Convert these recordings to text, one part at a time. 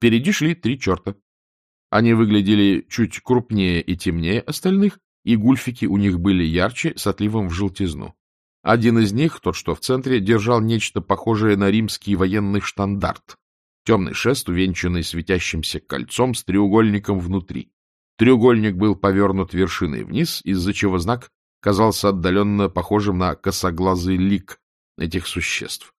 Впереди шли три черта. Они выглядели чуть крупнее и темнее остальных, и гульфики у них были ярче, с отливом в желтизну. Один из них, тот, что в центре, держал нечто похожее на римский военный штандарт. Темный шест, увенчанный светящимся кольцом с треугольником внутри. Треугольник был повернут вершиной вниз, из-за чего знак казался отдаленно похожим на косоглазый лик этих существ.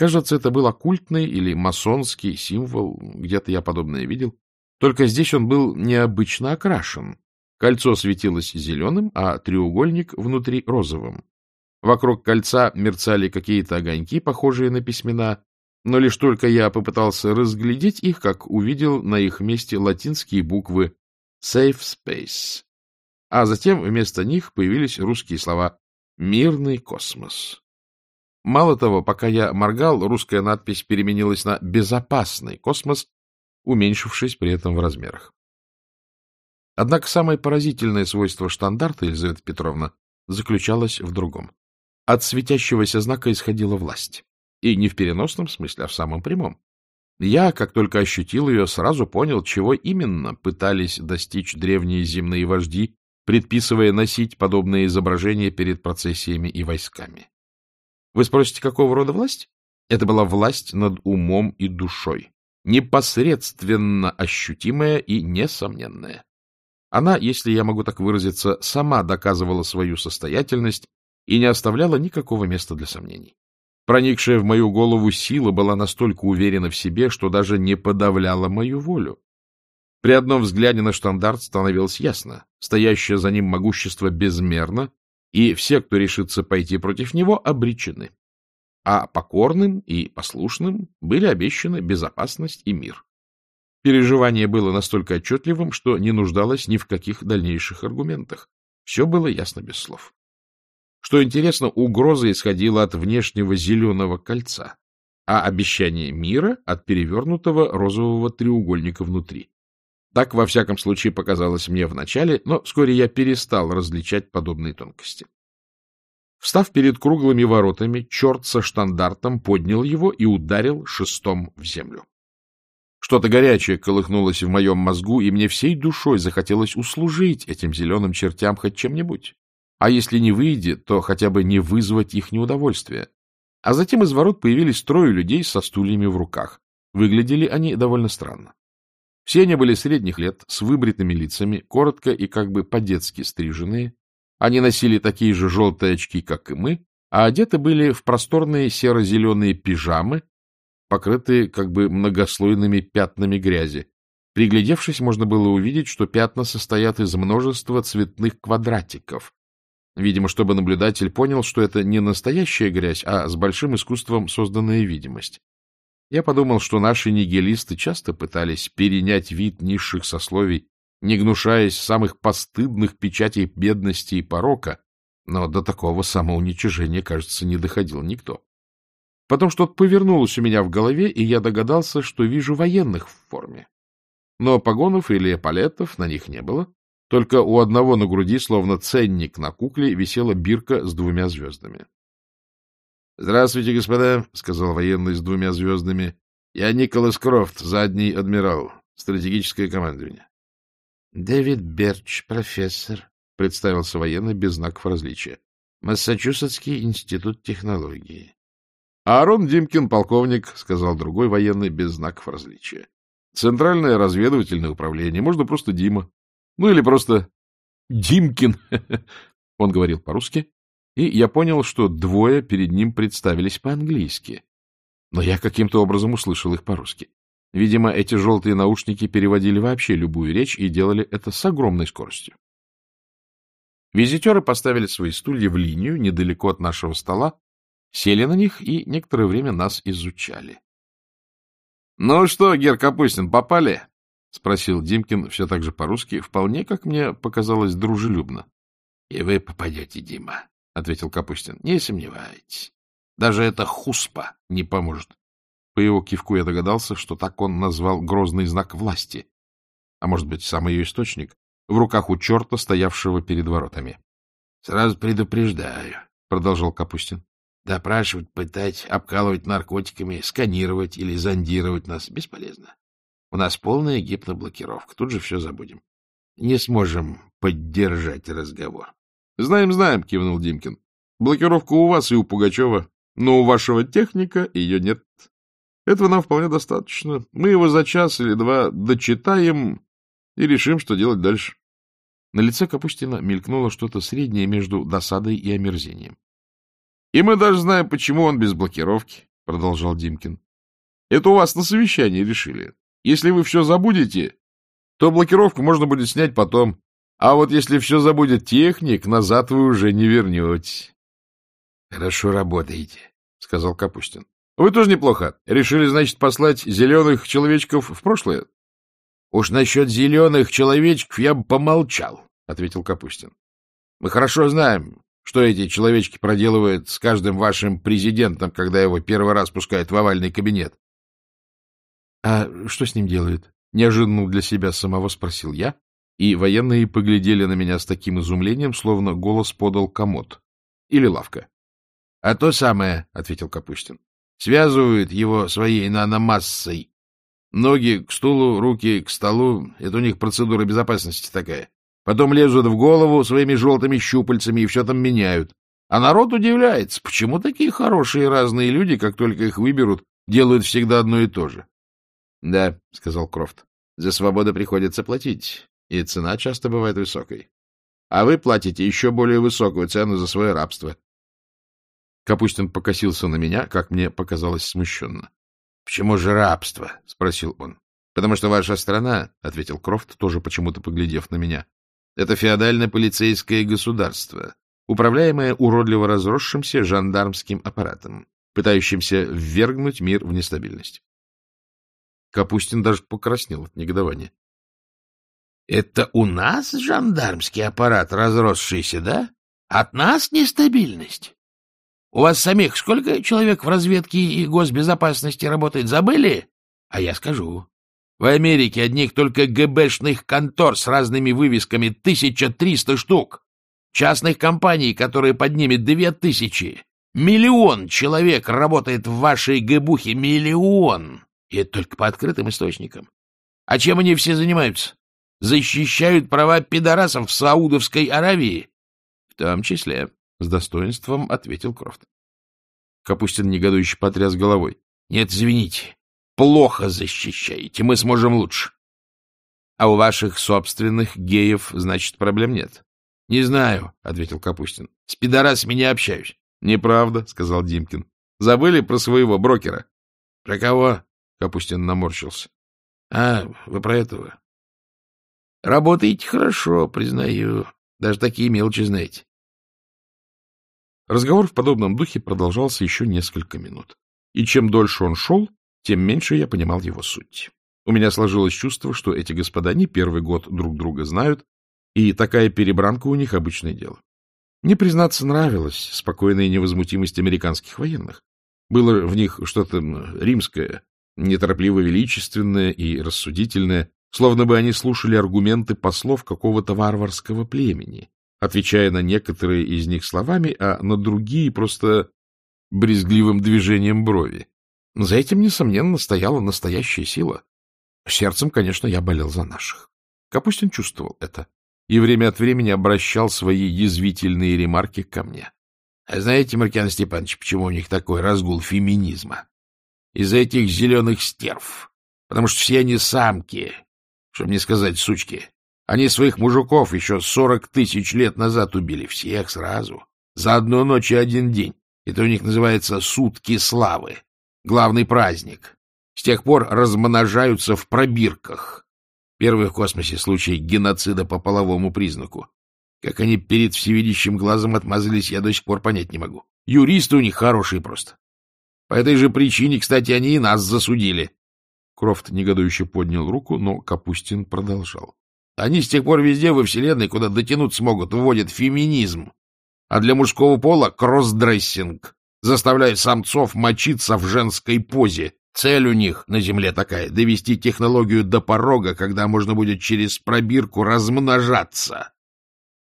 Кажется, это был оккультный или масонский символ, где-то я подобное видел. Только здесь он был необычно окрашен. Кольцо светилось зеленым, а треугольник внутри розовым. Вокруг кольца мерцали какие-то огоньки, похожие на письмена, но лишь только я попытался разглядеть их, как увидел на их месте латинские буквы «Safe Space», а затем вместо них появились русские слова «Мирный космос». Мало того, пока я моргал, русская надпись переменилась на «Безопасный космос», уменьшившись при этом в размерах. Однако самое поразительное свойство штандарта, Елизавета Петровна, заключалось в другом. От светящегося знака исходила власть. И не в переносном смысле, а в самом прямом. Я, как только ощутил ее, сразу понял, чего именно пытались достичь древние земные вожди, предписывая носить подобные изображения перед процессиями и войсками. Вы спросите, какого рода власть? Это была власть над умом и душой, непосредственно ощутимая и несомненная. Она, если я могу так выразиться, сама доказывала свою состоятельность и не оставляла никакого места для сомнений. Проникшая в мою голову сила была настолько уверена в себе, что даже не подавляла мою волю. При одном взгляде на штандарт становилось ясно, стоящее за ним могущество безмерно, и все, кто решится пойти против него, обречены. А покорным и послушным были обещаны безопасность и мир. Переживание было настолько отчетливым, что не нуждалось ни в каких дальнейших аргументах. Все было ясно без слов. Что интересно, угроза исходила от внешнего зеленого кольца, а обещание мира — от перевернутого розового треугольника внутри. Так, во всяком случае, показалось мне вначале, но вскоре я перестал различать подобные тонкости. Встав перед круглыми воротами, черт со штандартом поднял его и ударил шестом в землю. Что-то горячее колыхнулось в моем мозгу, и мне всей душой захотелось услужить этим зеленым чертям хоть чем-нибудь. А если не выйдет, то хотя бы не вызвать их неудовольствие. А затем из ворот появились трое людей со стульями в руках. Выглядели они довольно странно. Все они были средних лет, с выбритыми лицами, коротко и как бы по-детски стриженные. Они носили такие же желтые очки, как и мы, а одеты были в просторные серо-зеленые пижамы, покрытые как бы многослойными пятнами грязи. Приглядевшись, можно было увидеть, что пятна состоят из множества цветных квадратиков, Видимо, чтобы наблюдатель понял, что это не настоящая грязь, а с большим искусством созданная видимость. Я подумал, что наши нигилисты часто пытались перенять вид низших сословий, не гнушаясь самых постыдных печатей бедности и порока, но до такого самоуничижения, кажется, не доходил никто. Потом что-то повернулось у меня в голове, и я догадался, что вижу военных в форме. Но погонов или эполетов на них не было, только у одного на груди, словно ценник на кукле, висела бирка с двумя звездами. — Здравствуйте, господа, — сказал военный с двумя звездами. — Я Николас Крофт, задний адмирал, стратегическое командование. — Дэвид Берч, профессор, — представился военный без знаков различия. — Массачусетский институт технологии. — Аарон Димкин, полковник, — сказал другой военный без знаков различия. — Центральное разведывательное управление, можно просто Дима. Ну или просто Димкин. Он говорил по-русски, и я понял, что двое перед ним представились по-английски. Но я каким-то образом услышал их по-русски. Видимо, эти желтые наушники переводили вообще любую речь и делали это с огромной скоростью. Визитеры поставили свои стулья в линию недалеко от нашего стола, сели на них и некоторое время нас изучали. — Ну что, Гер Капустин, попали? — спросил Димкин все так же по-русски, вполне, как мне показалось, дружелюбно. — И вы попадете, Дима, — ответил Капустин. — Не сомневайтесь. Даже эта хуспа не поможет. По его кивку я догадался, что так он назвал грозный знак власти. А может быть, сам ее источник? В руках у черта, стоявшего перед воротами. — Сразу предупреждаю, — продолжал Капустин. — Допрашивать, пытать, обкалывать наркотиками, сканировать или зондировать нас бесполезно. У нас полная гипноблокировка. Тут же все забудем. Не сможем поддержать разговор. — Знаем, знаем, — кивнул Димкин. — Блокировка у вас и у Пугачева, но у вашего техника ее нет. Этого нам вполне достаточно. Мы его за час или два дочитаем и решим, что делать дальше. На лице Капустина мелькнуло что-то среднее между досадой и омерзением. — И мы даже знаем, почему он без блокировки, — продолжал Димкин. — Это у вас на совещании решили. Если вы все забудете, то блокировку можно будет снять потом. А вот если все забудет техник, назад вы уже не вернетесь. — Хорошо работаете, — сказал Капустин. — Вы тоже неплохо. Решили, значит, послать зеленых человечков в прошлое? — Уж насчет зеленых человечков я бы помолчал, — ответил Капустин. — Мы хорошо знаем, что эти человечки проделывают с каждым вашим президентом, когда его первый раз пускают в овальный кабинет. — А что с ним делают? — неожиданно для себя самого спросил я, и военные поглядели на меня с таким изумлением, словно голос подал комод. Или лавка. — А то самое, — ответил Капустин. — Связывают его своей наномассой Ноги к стулу, руки к столу — это у них процедура безопасности такая. Потом лезут в голову своими желтыми щупальцами и все там меняют. А народ удивляется, почему такие хорошие разные люди, как только их выберут, делают всегда одно и то же. — Да, — сказал Крофт, — за свободу приходится платить, и цена часто бывает высокой. А вы платите еще более высокую цену за свое рабство. Капустин покосился на меня, как мне показалось смущенно. Почему же рабство? — спросил он. — Потому что ваша страна, — ответил Крофт, тоже почему-то поглядев на меня, — это феодально-полицейское государство, управляемое уродливо разросшимся жандармским аппаратом, пытающимся ввергнуть мир в нестабильность. Капустин даже покраснел от негодования. — Это у нас жандармский аппарат разросшийся, да? От нас нестабильность? У вас самих сколько человек в разведке и госбезопасности работает, забыли? А я скажу. В Америке одних только ГБшных контор с разными вывесками 1300 штук. Частных компаний, которые поднимет 2000. Миллион человек работает в вашей ГБухе. Миллион. И это только по открытым источникам. А чем они все занимаются? Защищают права пидорасов в Саудовской Аравии? В том числе. — с достоинством ответил Крофт. Капустин негодующе потряс головой. — Нет, извините, плохо защищаете, мы сможем лучше. — А у ваших собственных геев, значит, проблем нет? — Не знаю, — ответил Капустин. — С пидорасами не общаюсь. — Неправда, — сказал Димкин. — Забыли про своего брокера? — Про кого? — Капустин наморщился. — А, вы про этого? — Работаете хорошо, признаю. Даже такие мелочи знаете. Разговор в подобном духе продолжался еще несколько минут. И чем дольше он шел, тем меньше я понимал его суть. У меня сложилось чувство, что эти господа не первый год друг друга знают, и такая перебранка у них обычное дело. Мне, признаться, нравилась спокойная невозмутимость американских военных. Было в них что-то римское, неторопливо величественное и рассудительное, словно бы они слушали аргументы послов какого-то варварского племени, отвечая на некоторые из них словами, а на другие просто брезгливым движением брови. За этим, несомненно, стояла настоящая сила. Сердцем, конечно, я болел за наших. Капустин чувствовал это и время от времени обращал свои язвительные ремарки ко мне. А знаете, Маркиан Степанович, почему у них такой разгул феминизма? Из-за этих зеленых стерв. Потому что все они самки, чтобы не сказать сучки. Они своих мужиков еще сорок тысяч лет назад убили. Всех сразу. За одну ночь и один день. Это у них называется «сутки славы». Главный праздник. С тех пор размножаются в пробирках. Первый в космосе случай геноцида по половому признаку. Как они перед всевидящим глазом отмазались, я до сих пор понять не могу. Юристы у них хорошие просто. По этой же причине, кстати, они и нас засудили. Крофт негодующе поднял руку, но Капустин продолжал. Они с тех пор везде во Вселенной, куда дотянуться смогут, вводят феминизм. А для мужского пола — кроссдрессинг. Заставляют самцов мочиться в женской позе. Цель у них на Земле такая — довести технологию до порога, когда можно будет через пробирку размножаться.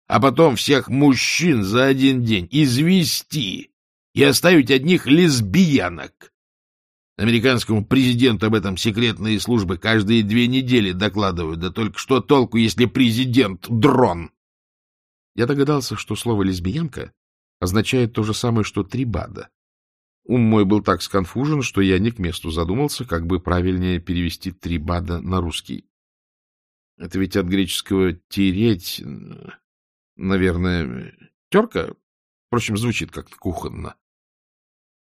А потом всех мужчин за один день извести и оставить одних лесбиянок. Американскому президенту об этом секретные службы каждые две недели докладывают. Да только что толку, если президент — дрон? Я догадался, что слово «лесбиянка» означает то же самое, что «трибада». Ум мой был так сконфужен, что я не к месту задумался, как бы правильнее перевести «трибада» на русский. Это ведь от греческого «тереть», наверное, «терка». Впрочем, звучит как-то кухонно. —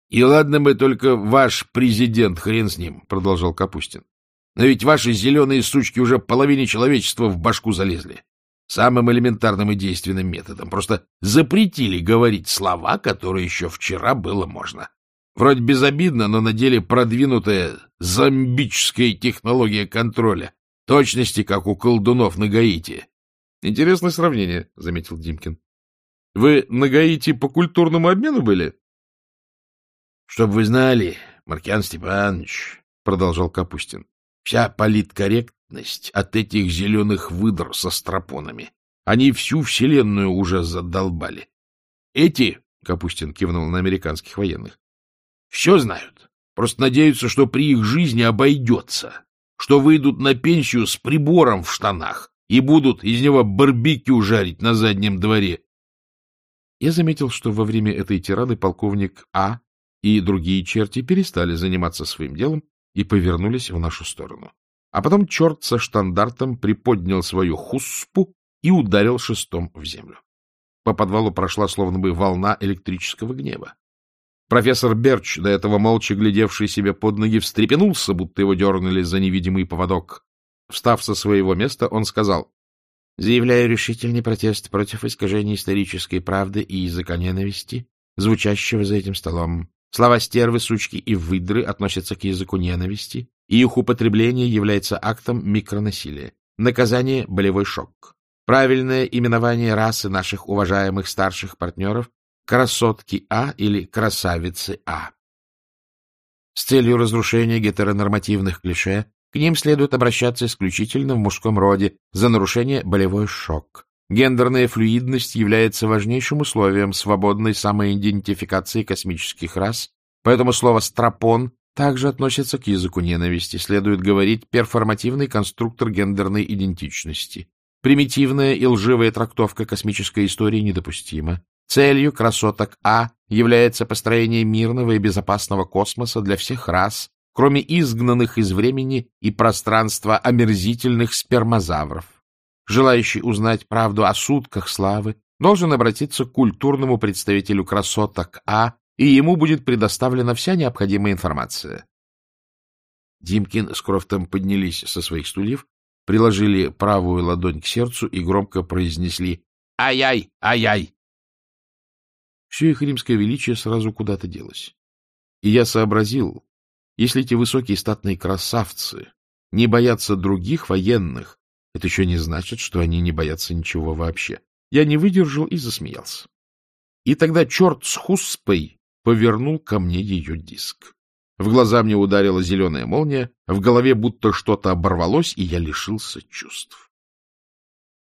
И ладно бы только ваш президент, хрен с ним, — продолжал Капустин. — Но ведь ваши зеленые сучки уже половине человечества в башку залезли. Самым элементарным и действенным методом. Просто запретили говорить слова, которые еще вчера было можно. Вроде безобидно, но на деле продвинутая зомбическая технология контроля. Точности, как у колдунов на Гаити. — Интересное сравнение, — заметил Димкин. — Вы на Гаити по культурному обмену были? — Чтоб вы знали, Маркиан Степанович, — продолжал Капустин, — вся политкорректность от этих зеленых выдр со стропонами. Они всю вселенную уже задолбали. Эти, — Капустин кивнул на американских военных, — все знают. Просто надеются, что при их жизни обойдется, что выйдут на пенсию с прибором в штанах и будут из него барбекю жарить на заднем дворе. Я заметил, что во время этой тирады полковник А и другие черти перестали заниматься своим делом и повернулись в нашу сторону. А потом черт со штандартом приподнял свою хуспу и ударил шестом в землю. По подвалу прошла словно бы волна электрического гнева. Профессор Берч, до этого молча глядевший себе под ноги, встрепенулся, будто его дернули за невидимый поводок. Встав со своего места, он сказал, «Заявляю решительный протест против искажения исторической правды и языка ненависти, звучащего за этим столом. Слова «стервы», «сучки» и «выдры» относятся к языку ненависти, и их употребление является актом микронасилия. Наказание — болевой шок. Правильное именование расы наших уважаемых старших партнеров — красотки А или красавицы А. С целью разрушения гетеронормативных клише к ним следует обращаться исключительно в мужском роде за нарушение болевой шок. Гендерная флюидность является важнейшим условием свободной самоидентификации космических рас, поэтому слово «стропон» также относится к языку ненависти, следует говорить перформативный конструктор гендерной идентичности. Примитивная и лживая трактовка космической истории недопустима. Целью красоток А является построение мирного и безопасного космоса для всех рас, кроме изгнанных из времени и пространства омерзительных спермозавров. Желающий узнать правду о сутках славы должен обратиться к культурному представителю красоток А, и ему будет предоставлена вся необходимая информация. Димкин с Крофтом поднялись со своих стульев, приложили правую ладонь к сердцу и громко произнесли «Ай-яй! Ай-яй!». Все их римское величие сразу куда-то делось. И я сообразил, если эти высокие статные красавцы не боятся других военных, это еще не значит, что они не боятся ничего вообще. Я не выдержал и засмеялся. И тогда черт с хуспой повернул ко мне ее диск. В глаза мне ударила зеленая молния, в голове будто что-то оборвалось, и я лишился чувств.